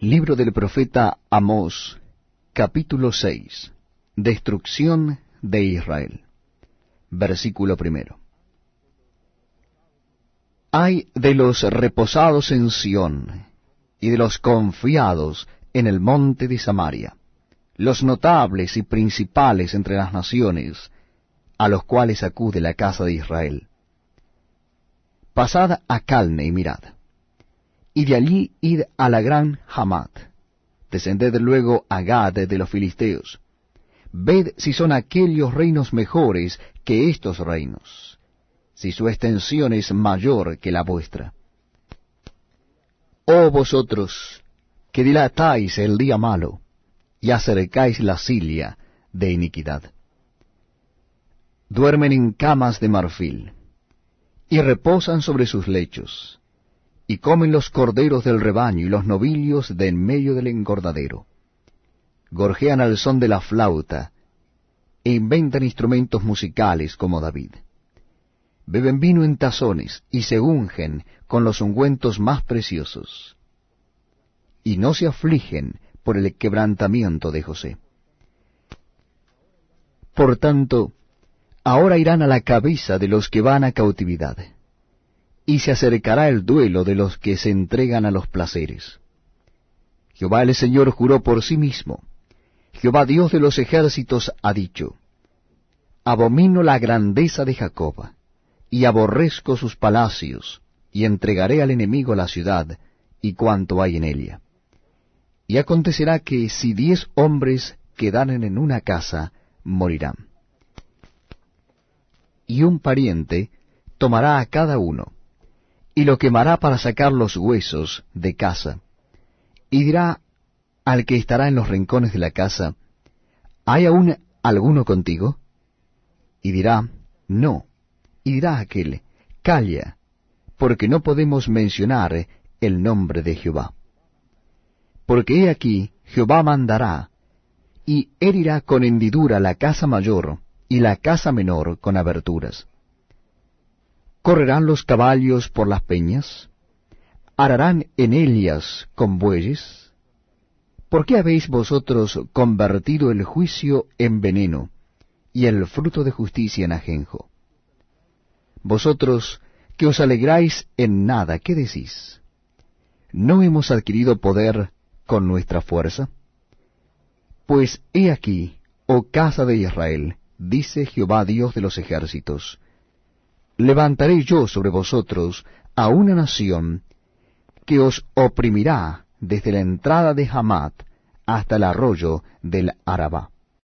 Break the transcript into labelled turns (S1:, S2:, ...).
S1: Libro del profeta Amós, capítulo 6. Destrucción de Israel. Versículo primero. Hay de los reposados en Sión y de los confiados en el monte de Samaria, los notables y principales entre las naciones, a los cuales acude la casa de Israel. Pasad a Calne y mirad y de allí id a la gran Hamat. Descended luego a Gad de los filisteos. Ved si son aquellos reinos mejores que estos reinos, si su extensión es mayor que la vuestra. Oh vosotros, que dilatáis el día malo, y acercáis la cilia de iniquidad. Duermen en camas de marfil, y reposan sobre sus lechos y comen los corderos del rebaño y los novillos de en medio del engordadero. Gorjean al son de la flauta, e inventan instrumentos musicales como David. Beben vino en tazones y se ungen con los ungüentos más preciosos. Y no se afligen por el quebrantamiento de José. Por tanto, ahora irán a la cabeza de los que van a cautividad y se acercará el duelo de los que se entregan a los placeres. Jehová el Señor juró por sí mismo, Jehová Dios de los ejércitos ha dicho, Abomino la grandeza de Jacob, y aborrezco sus palacios, y entregaré al enemigo la ciudad, y cuanto hay en ella. Y acontecerá que si diez hombres quedaren en una casa, morirán. Y un pariente tomará a cada uno, y lo quemará para sacar los huesos de casa. Y dirá al que estará en los rincones de la casa, ¿hay aún alguno contigo? Y dirá, no. Y dirá aquel, calla, porque no podemos mencionar el nombre de Jehová. Porque he aquí, Jehová mandará, y herirá con hendidura la casa mayor y la casa menor con aberturas ¿Correrán los caballos por las peñas? ¿Ararán en ellas con bueyes? ¿Por qué habéis vosotros convertido el juicio en veneno y el fruto de justicia en ajenjo? Vosotros que os alegráis en nada, ¿qué decís? ¿No hemos adquirido poder con nuestra fuerza? Pues he aquí, oh casa de Israel, dice Jehová Dios de los ejércitos, levantaré yo sobre vosotros a una nación que os oprimirá desde la entrada de Hamat hasta el arroyo del Arabá.